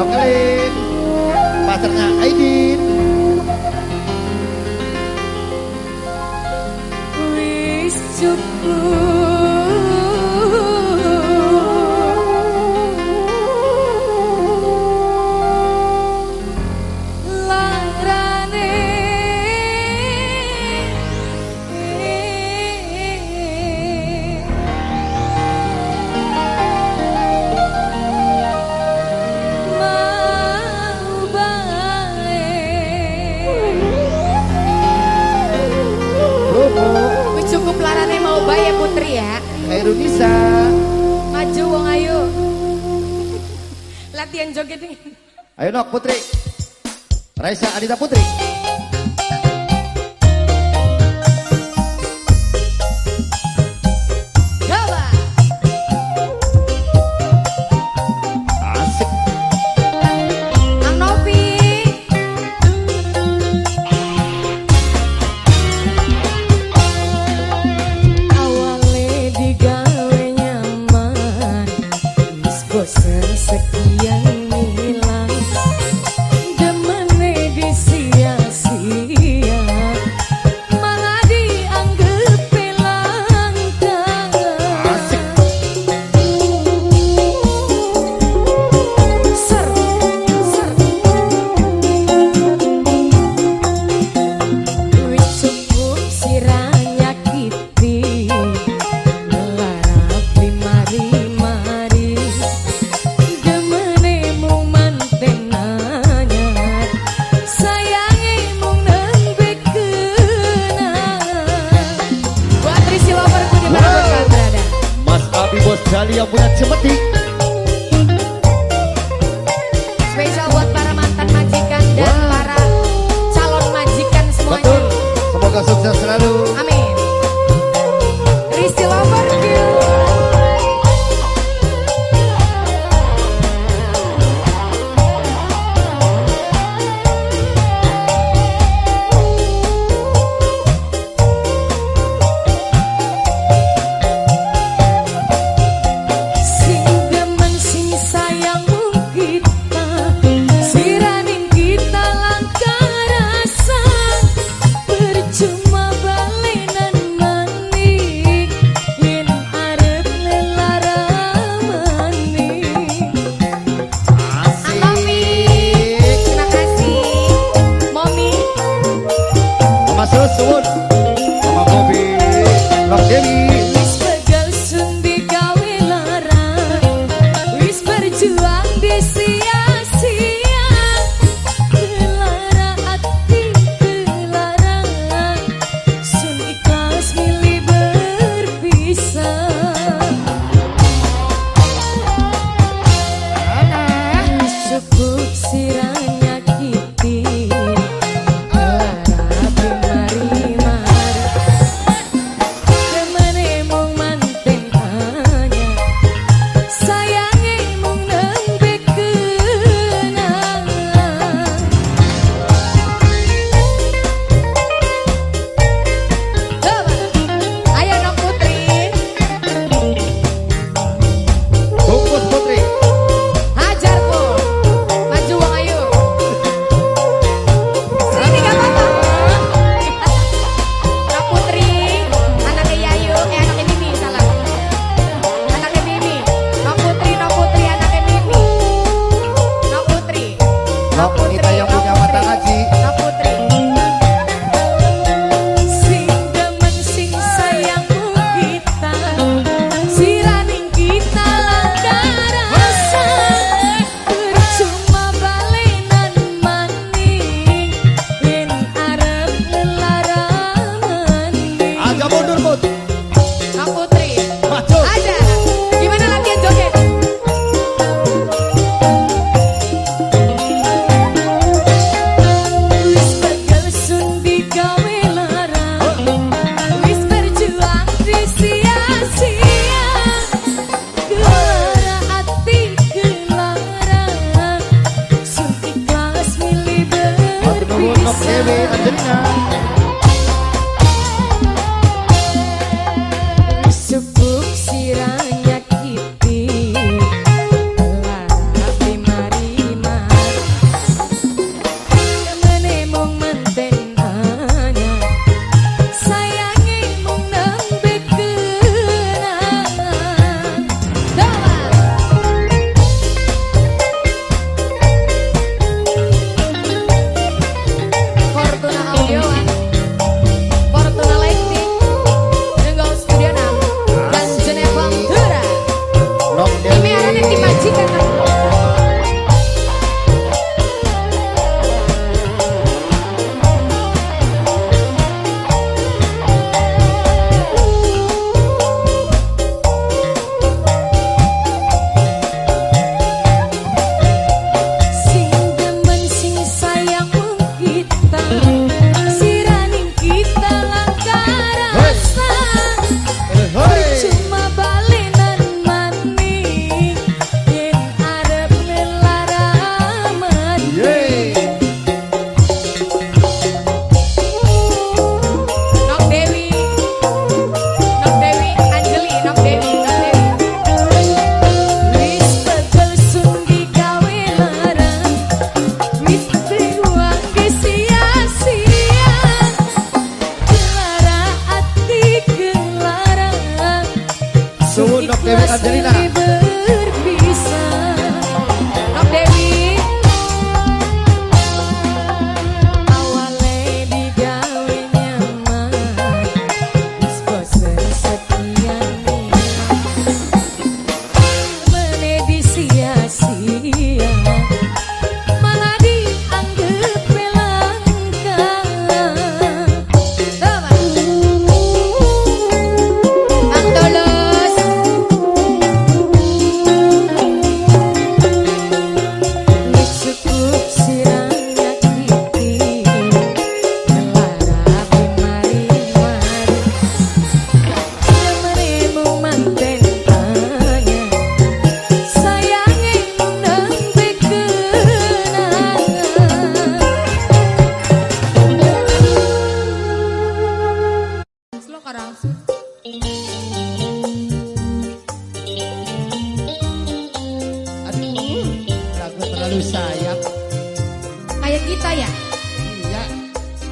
Nokelin Pacarnya Aidin Wis cukup Latihan joget nih. Ayo nok Putri. Raisa Adita Putri.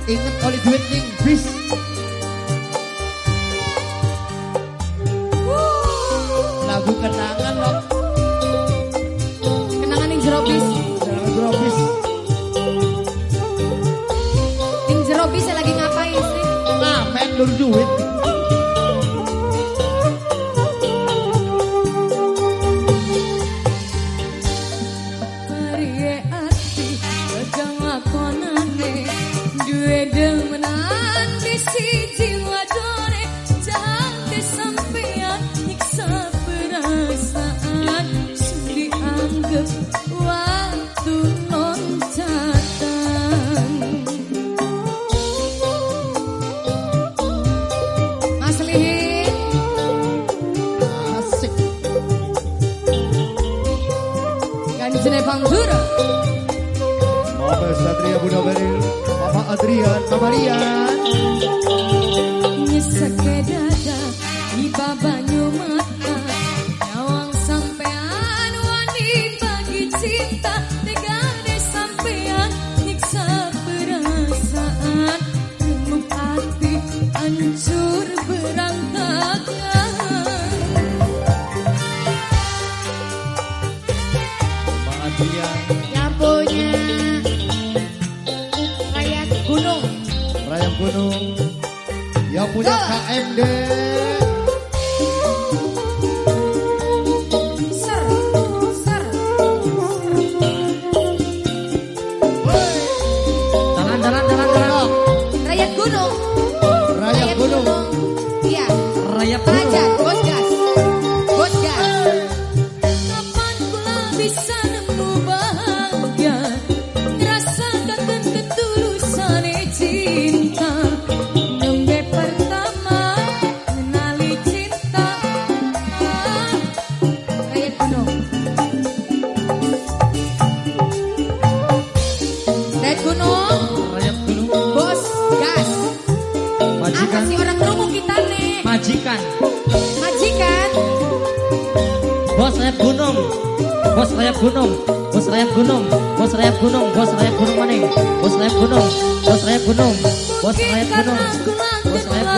Ingat oleh duit ning bis Lagu kenangan lo. Kenangan ning jero bis Kenangan jero bis Ning jero bis lagi ngapain sih? Ngamen lur duit?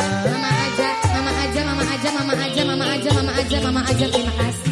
aja mama aja mama aja mama aja mama aja mama aja mama aja. Terima kasih.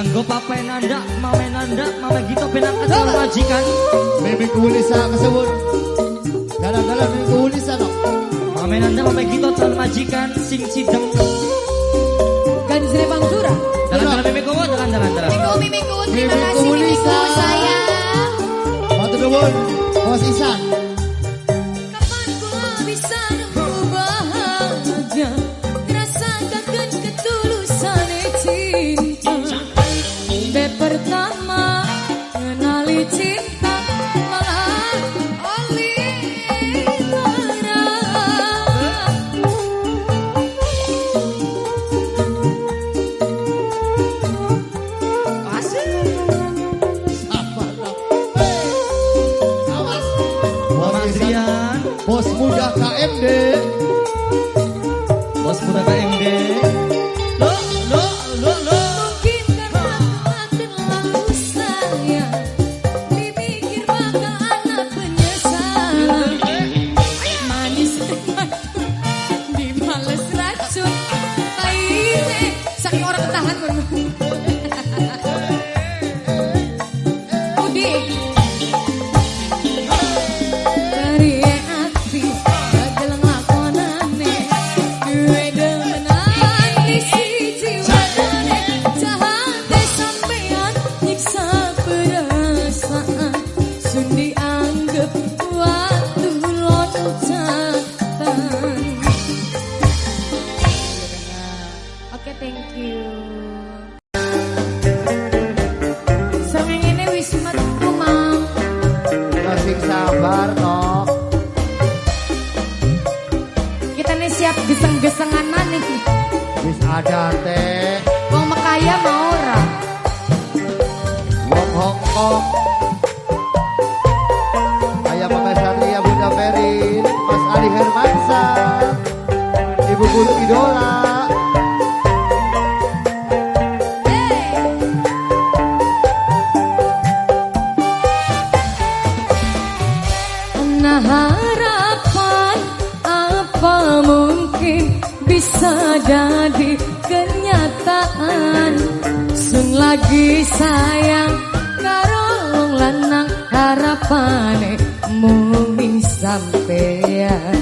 Kanggo papai nanda, mame nanda, mama gitu penang kesel majikan. Meme kulisa kesebut. Dalam-dalam meme kulisa no Mame nanda, mame gitu asal majikan Sing sidang. Kan sini bang surah Dalam-dalam iya. meme kuwa, dalam-dalam Meme meme kuwa, terima kasih saya. lagi sayang karo lanang harapane mung sampeyan.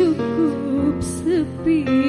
Sampeyan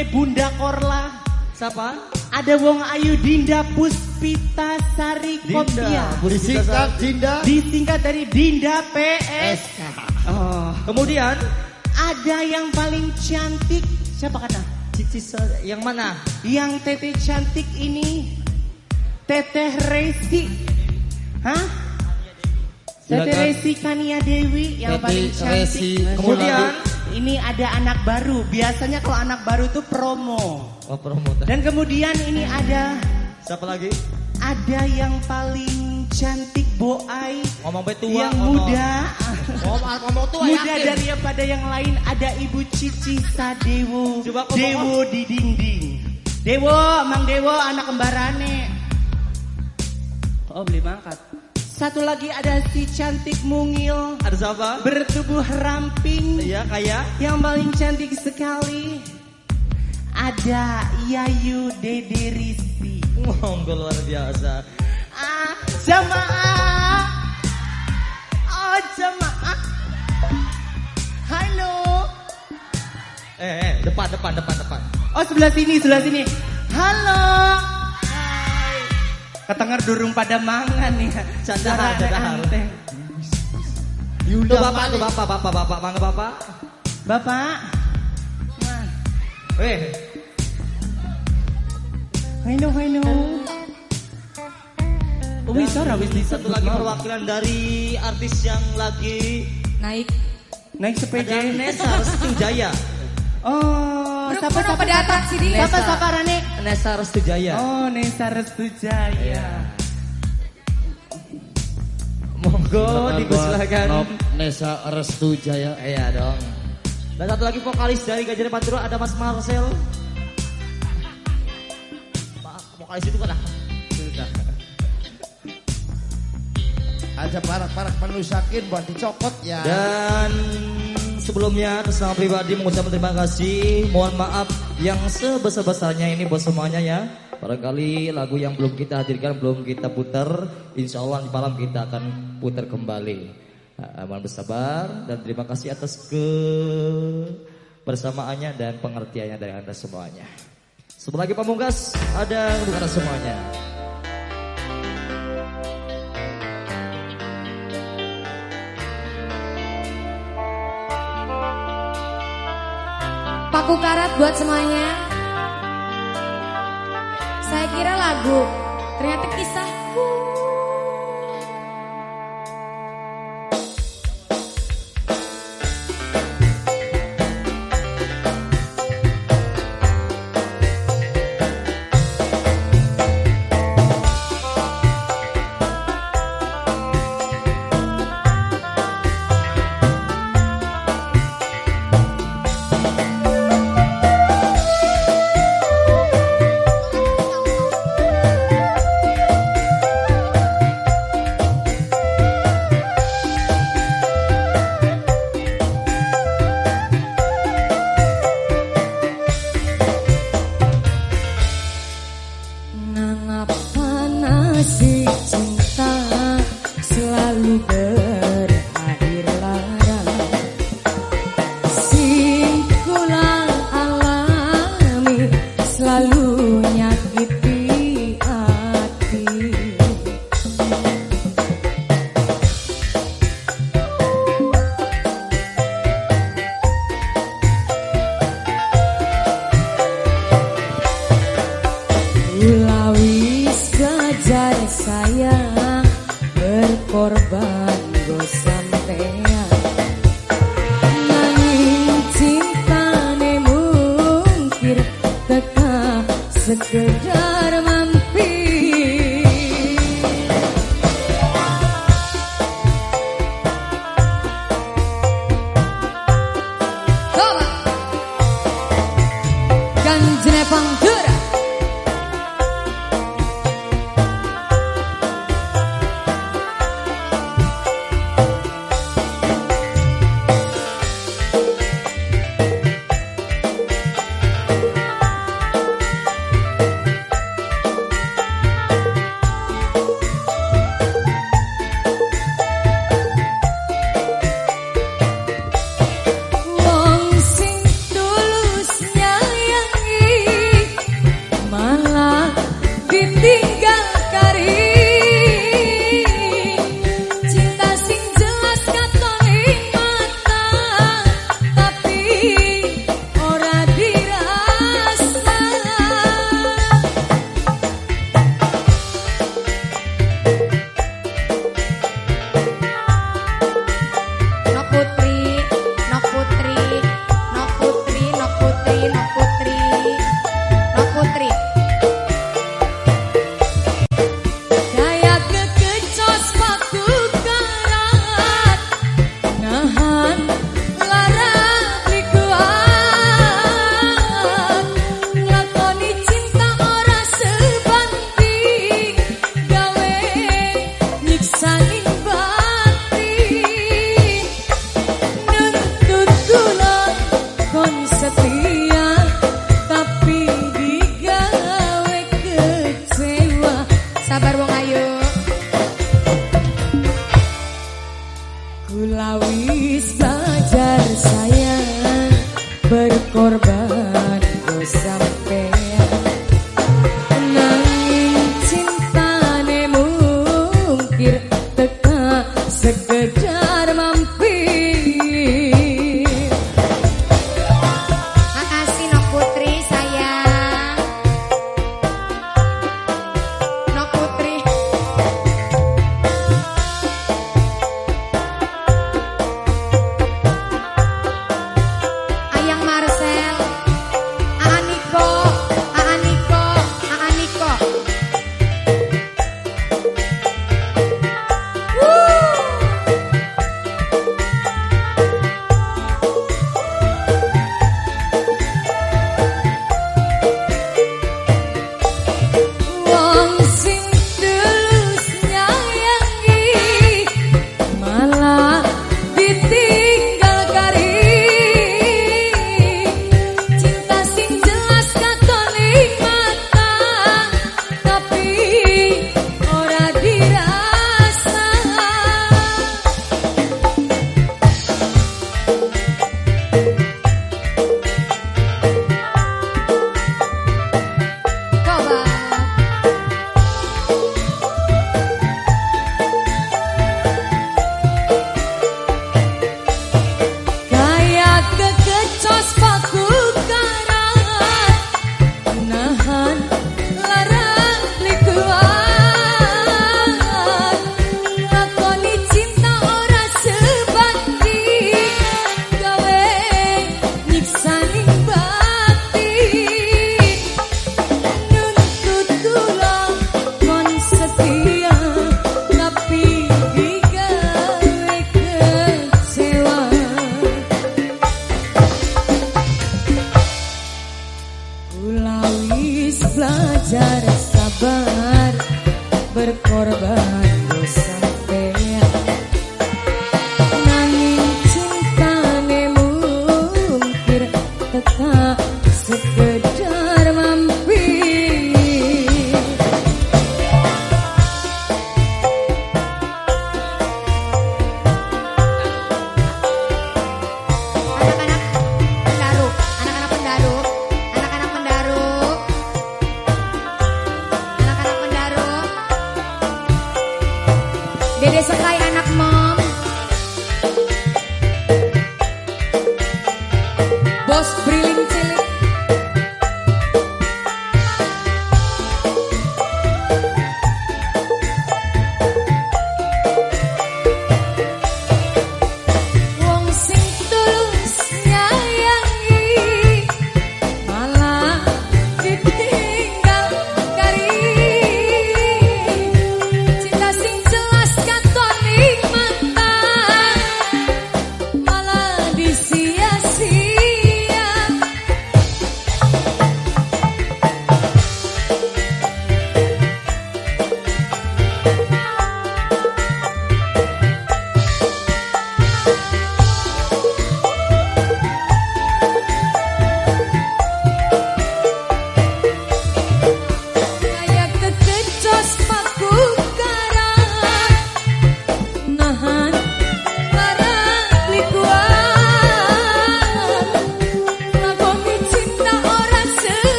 putune Bunda Korla. Siapa? Ada Wong Ayu Dinda Puspita Sari Kopia. Disingkat Dinda. Disingkat dari Dinda PS. Oh. Kemudian Ada yang paling cantik. Siapa kata? Cici yang mana? Yang teteh cantik ini Teteh Resi Hah? Teteh. Resi Kania Dewi yang Teteh paling cantik Resi. Kemudian Ini ada anak baru Biasanya kalau anak baru itu promo Oh promoter. Dan kemudian ini ada Siapa lagi? Ada yang paling cantik Boai Ngomong betua. Yang ngomong. muda Ngomong ngomong tua Muda yakin. daripada yang lain Ada Ibu Cici Sadewo Coba Dewo di dinding Dewo, Mang Dewo anak kembarane Oh beli mangkat Satu lagi ada si cantik mungil Ada siapa? Bertubuh ramping Iya kayak. Yang paling cantik sekali Ada Yayu Dede Rizky Monggo luar biasa. Ah, jamaah Oh jamaah Halo Eh, eh, depan, depan, depan, depan. Oh sebelah sini, sebelah sini. Halo. Ketenger durung pada mangan nih. Candahar, candahar. anteng. Tuh bapak, tuh bapak, bapak, bapak, mangga bapak. Bapak. Nah, Eh, Halo, halo. Oh, wis ora wis satu lagi perwakilan dari artis yang lagi Naik. naik sepeda. ada Nesa Restu Jaya. Oh, siapa siapa pada siapa? atraksi di- Siapa Nesa. siapa Rane? Nesa Restu Jaya. Oh, Nesa Restu Jaya. Monggo Silakan dipersilakan. buat Nop Nesa Restu Jaya. Iya dong. Dan satu lagi vokalis dari Gajah Pantura ada Mas Marcel. Pak, vokalis itu kan Sudah. Aja parak-parak menusakin buat dicokot ya. Dan sebelumnya nama pribadi mengucapkan terima kasih. Mohon maaf yang sebesar-besarnya ini buat semuanya ya. Barangkali lagu yang belum kita hadirkan, belum kita putar. Insya Allah di malam kita akan putar kembali. Nah, mohon bersabar dan terima kasih atas kebersamaannya dan pengertiannya dari anda semuanya. Sebelah lagi pamungkas ada untuk anda semuanya. Paku karat buat semuanya. Saya kira lagu, ternyata kisahku.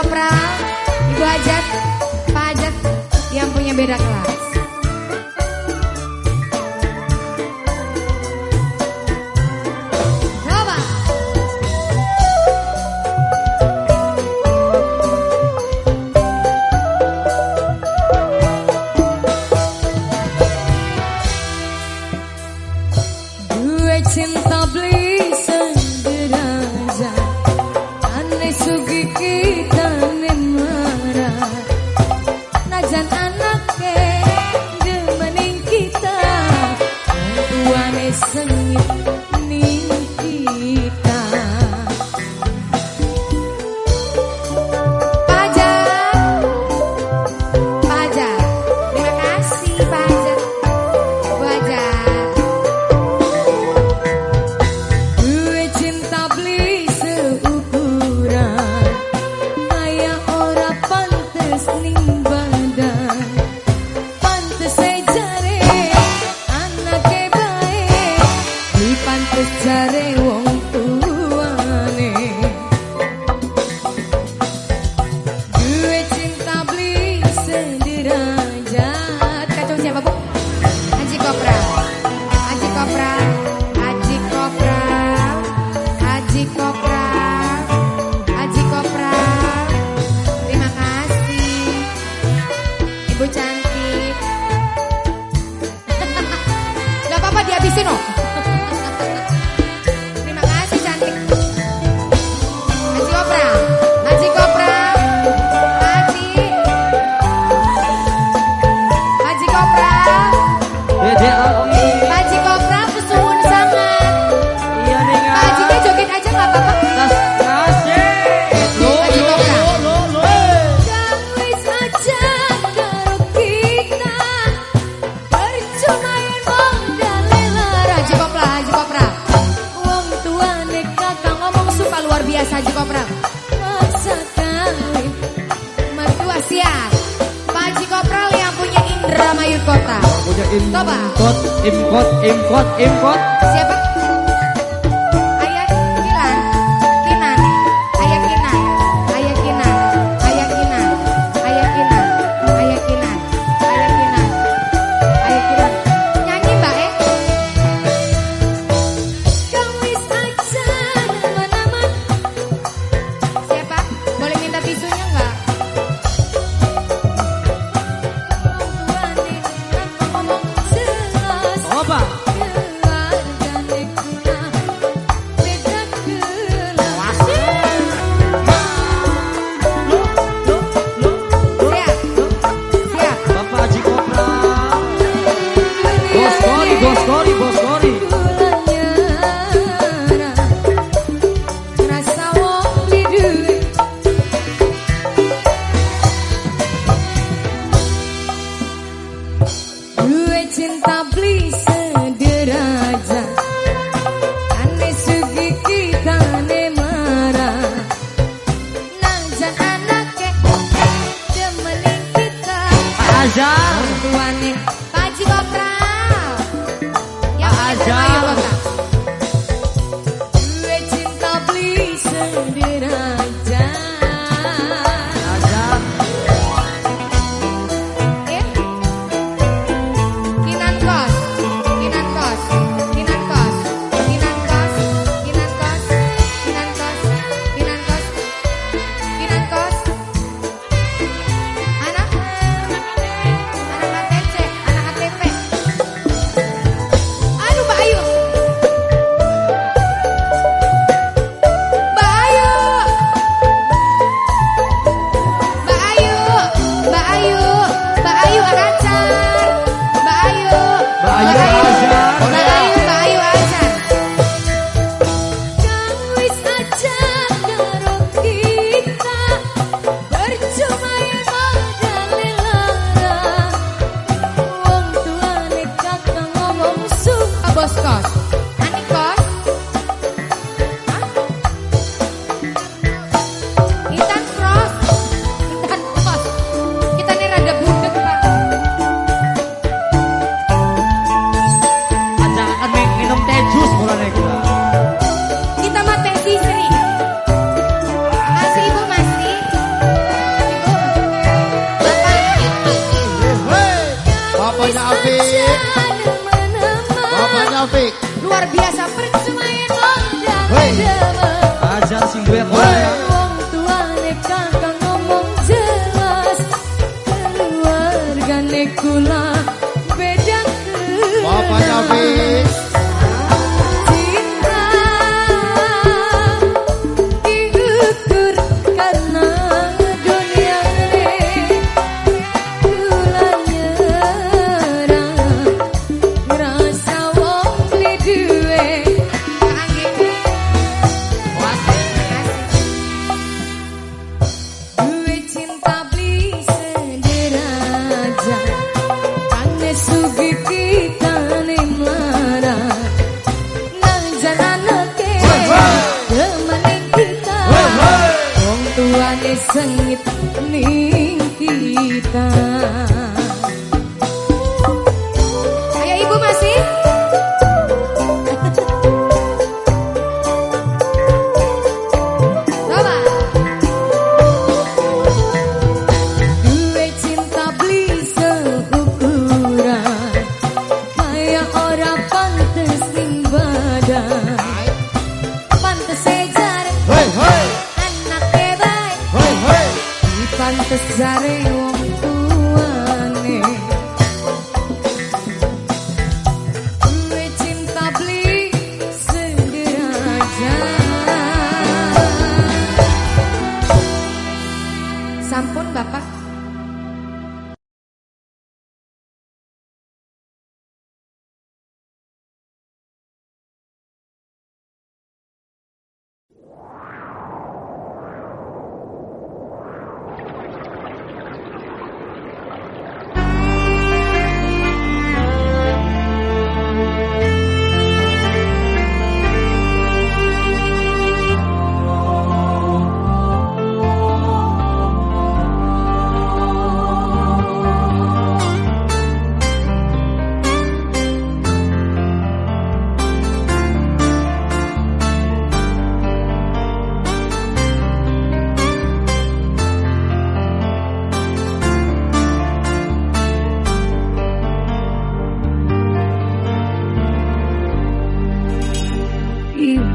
Kopral. Ibu Hajat. Pak Hajat yang punya beda kelas. Bapaknya Afik Luar biasa percuma yang Ajar sing duet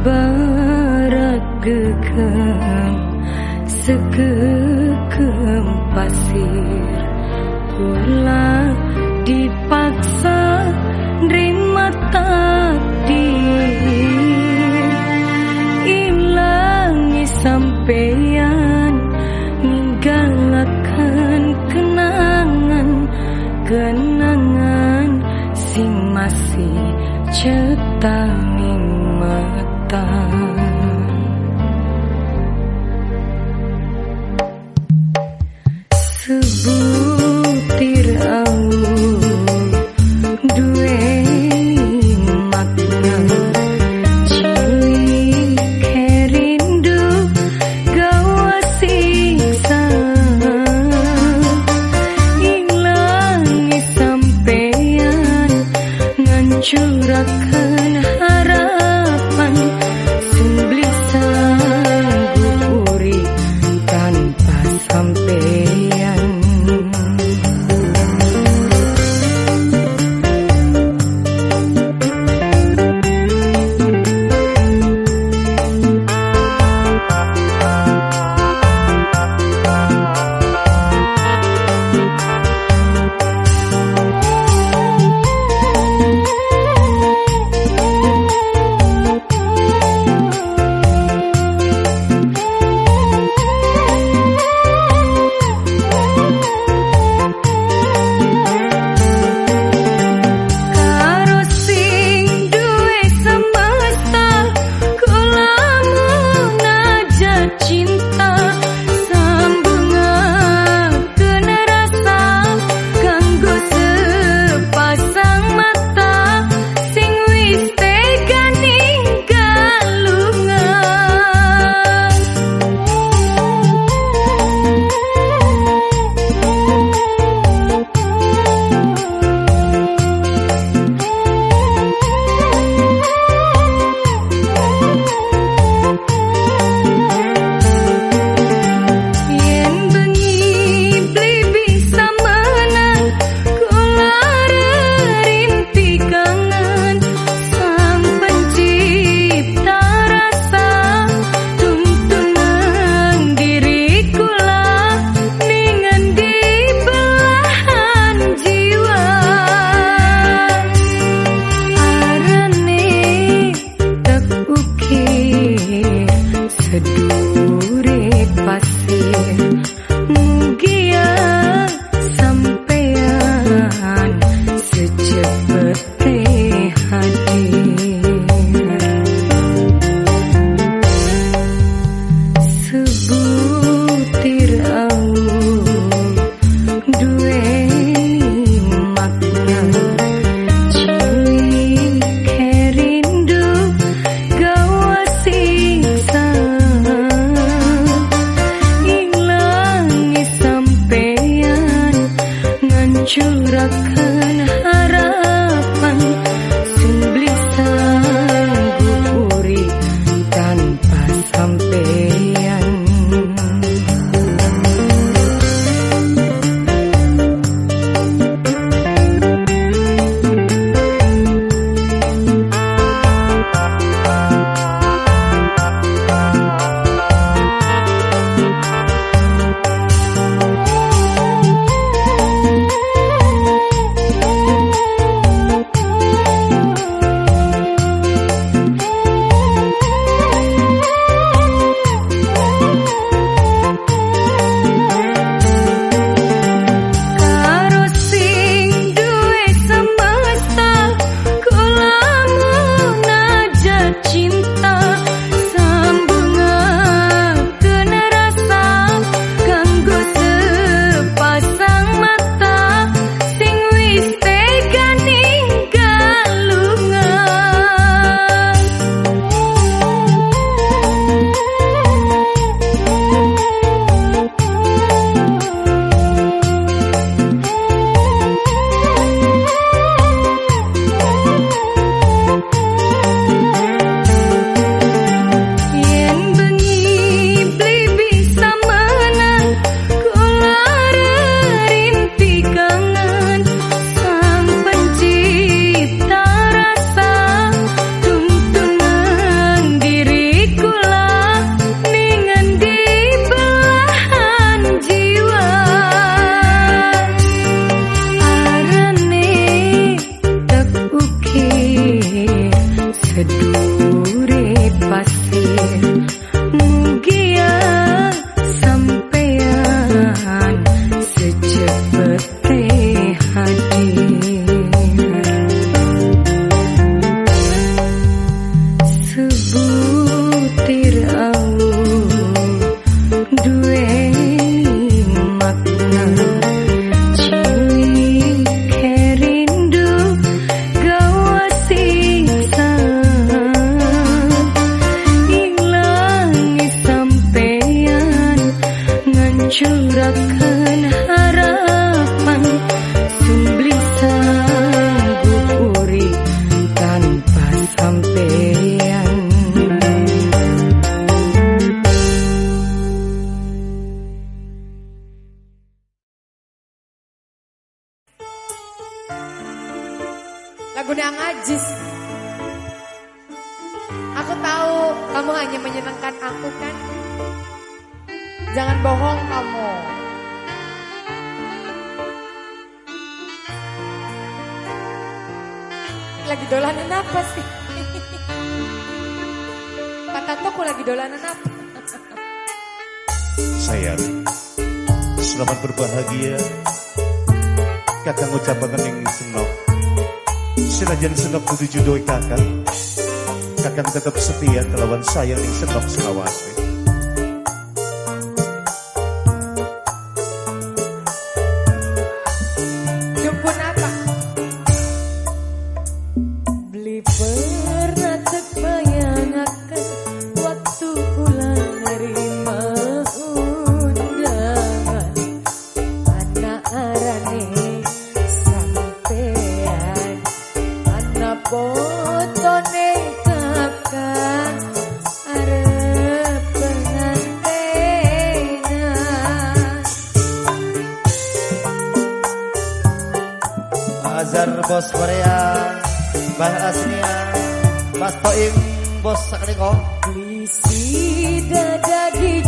Barat gegam sekekem pasir pula dipaksa nerima takdir. Ilangi sampeyan menggalakkan kenangan Kenangan si masih cetak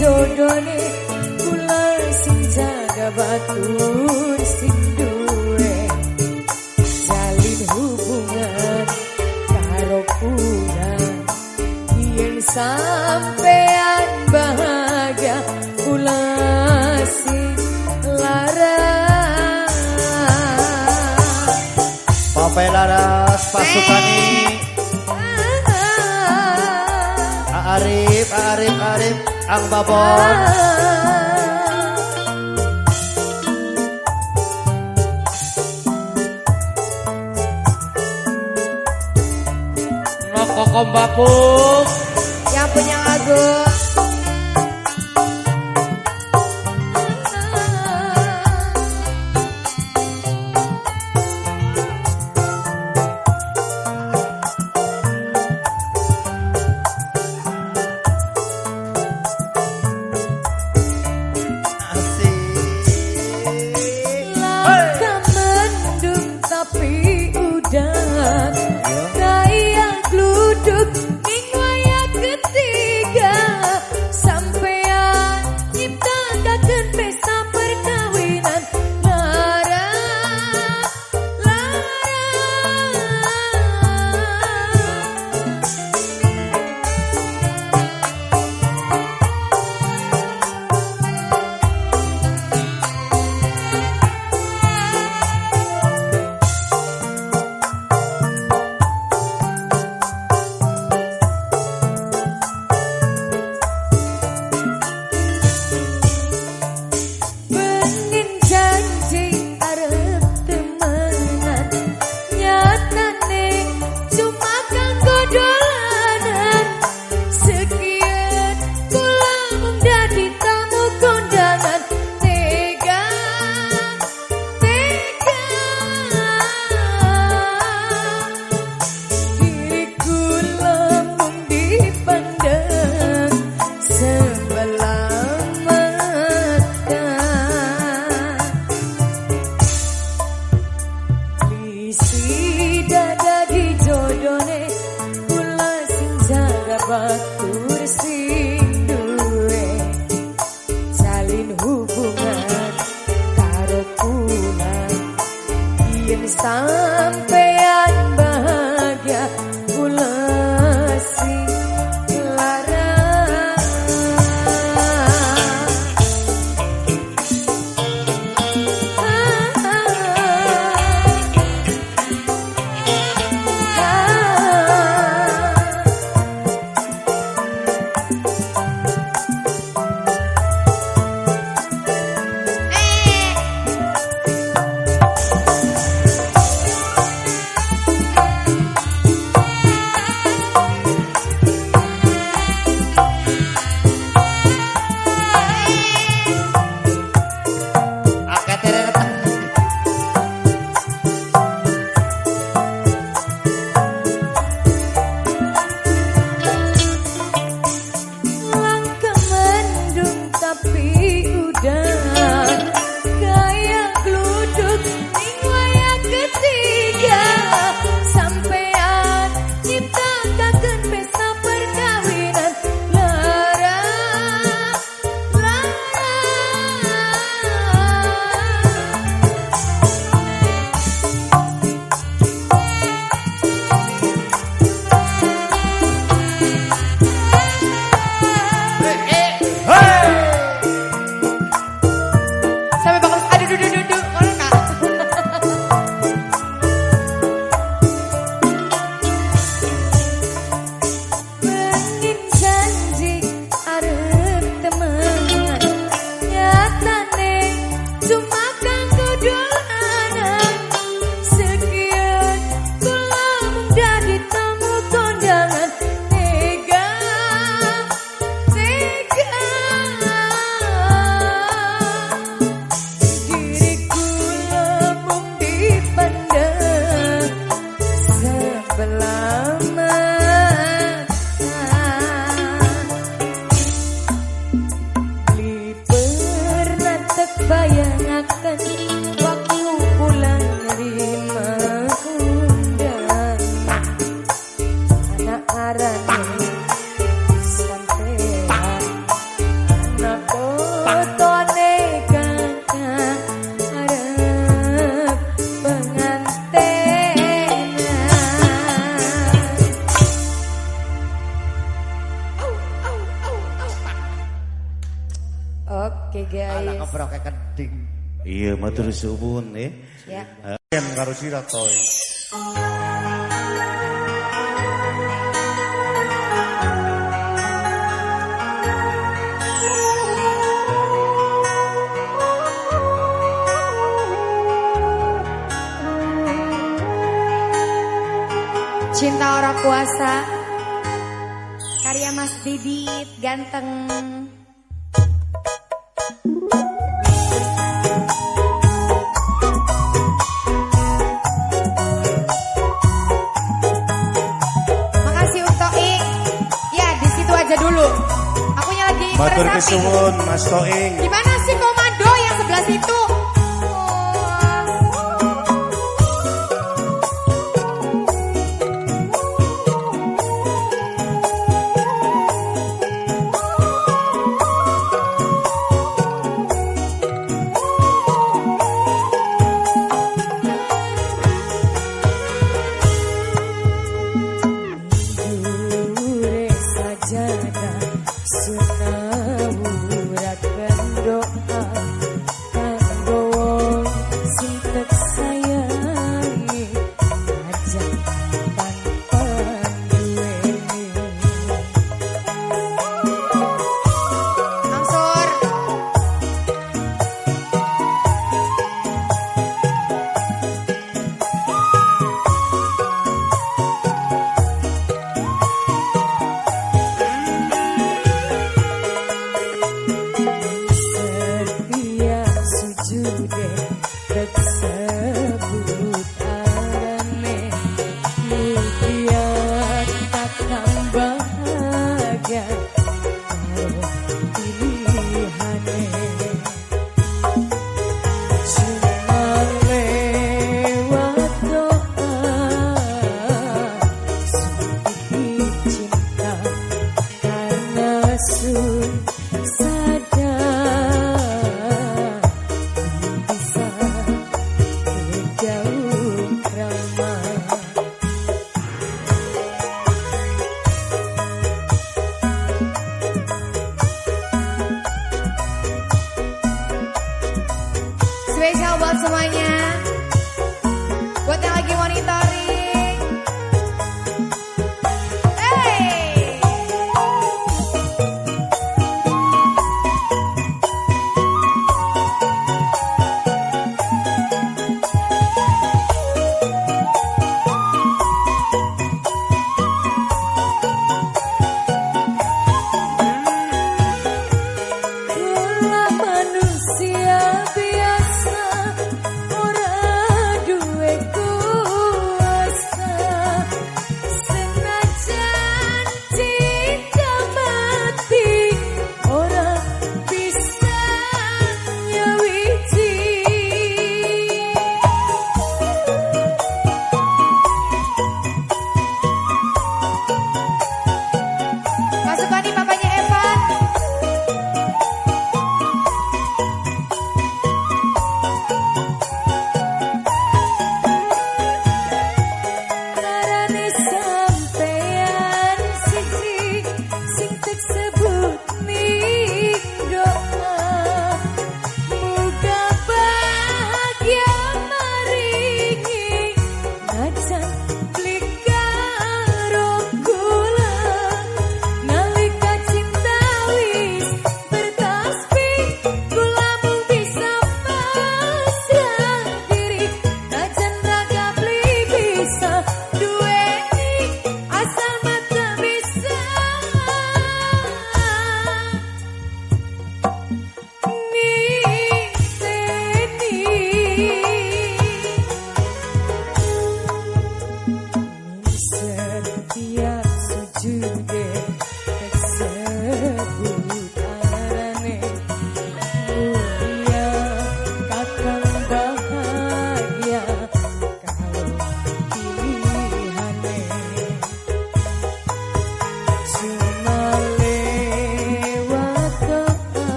jodone kula sing jaga batur sing duwe eh. jalin hubungan karo kula yen sampean bahagia kula sing laras. Papai laras pasukani eh. Arif, Arif, Arif. Ang Babon Nokokombapung Yang punya lagu sun. Suwun eh. Ya. Yen karo sira to. Cinta orang kuasa Karya Mas Didit Ganteng Kesuwun Mas Toing. Gimana sih komando yang sebelah situ?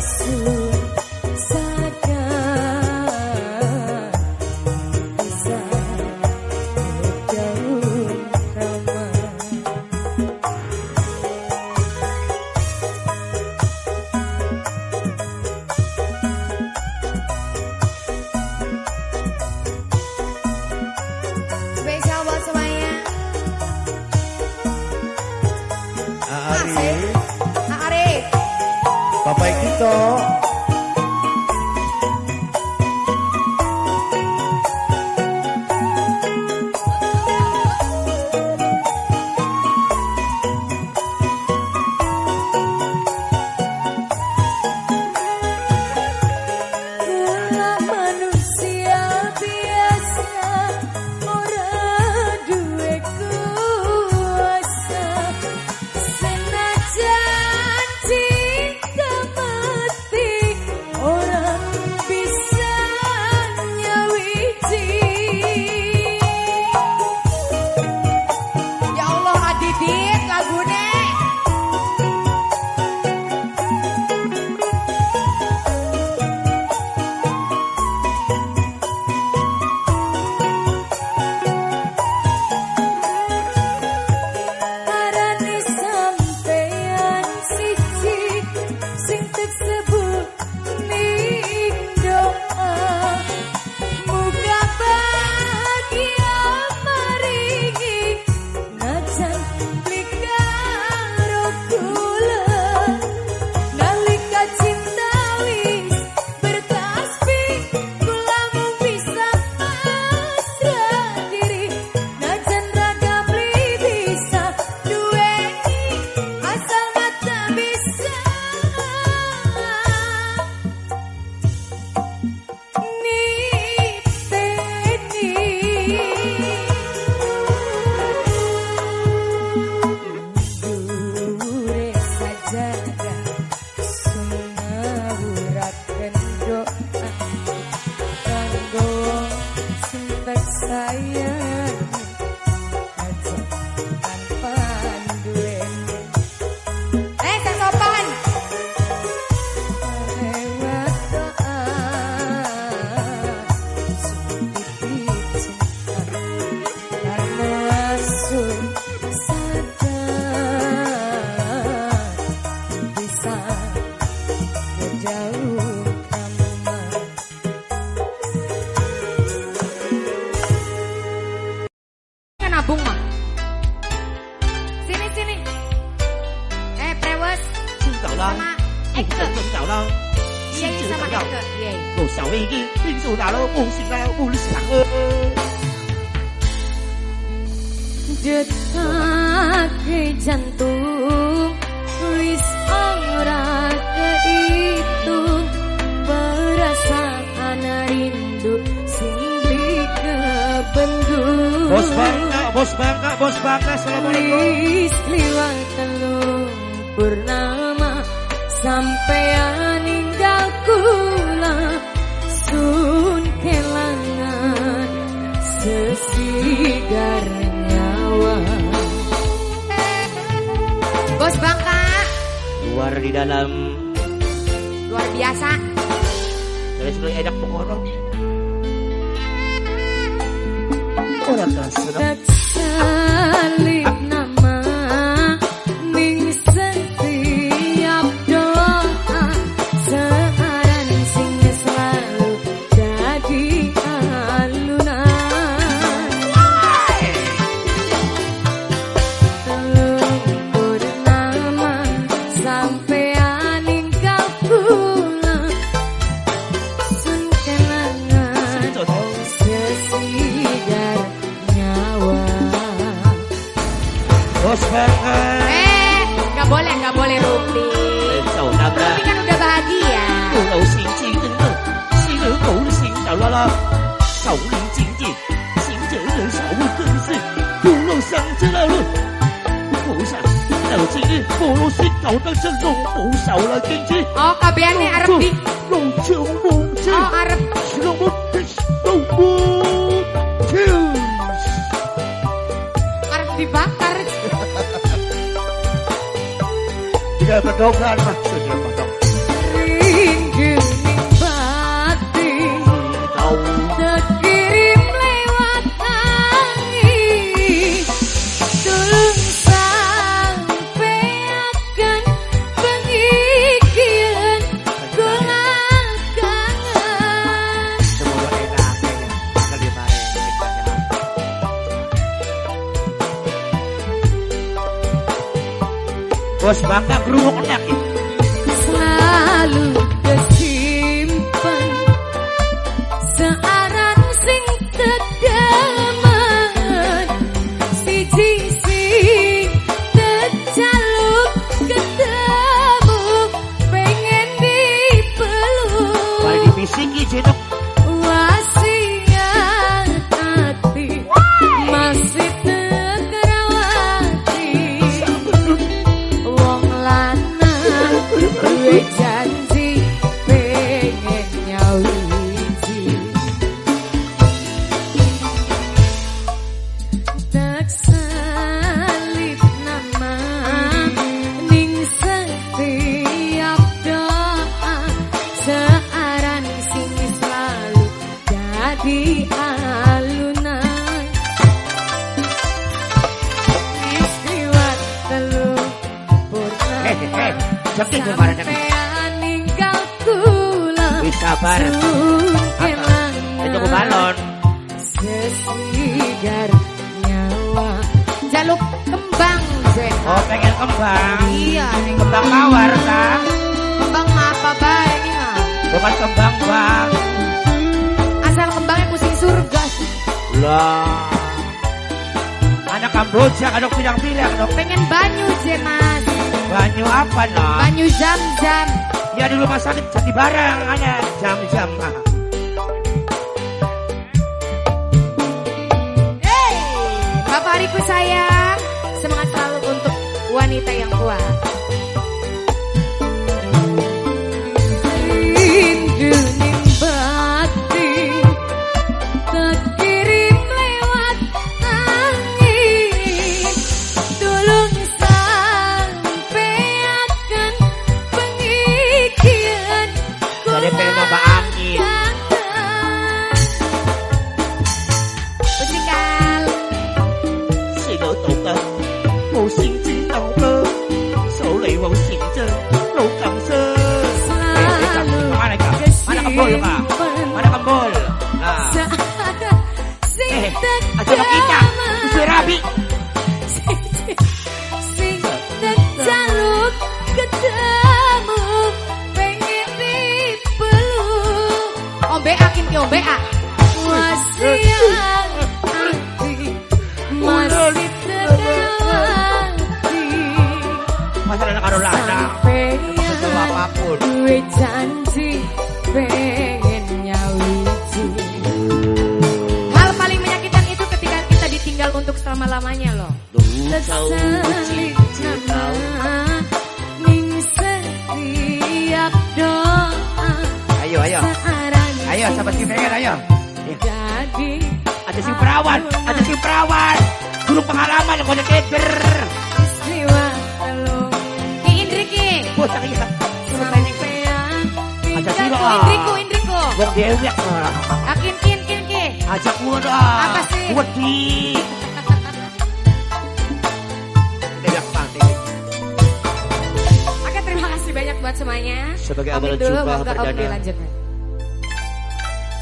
思。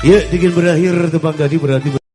Ya, dingin berakhir tebang tadi berarti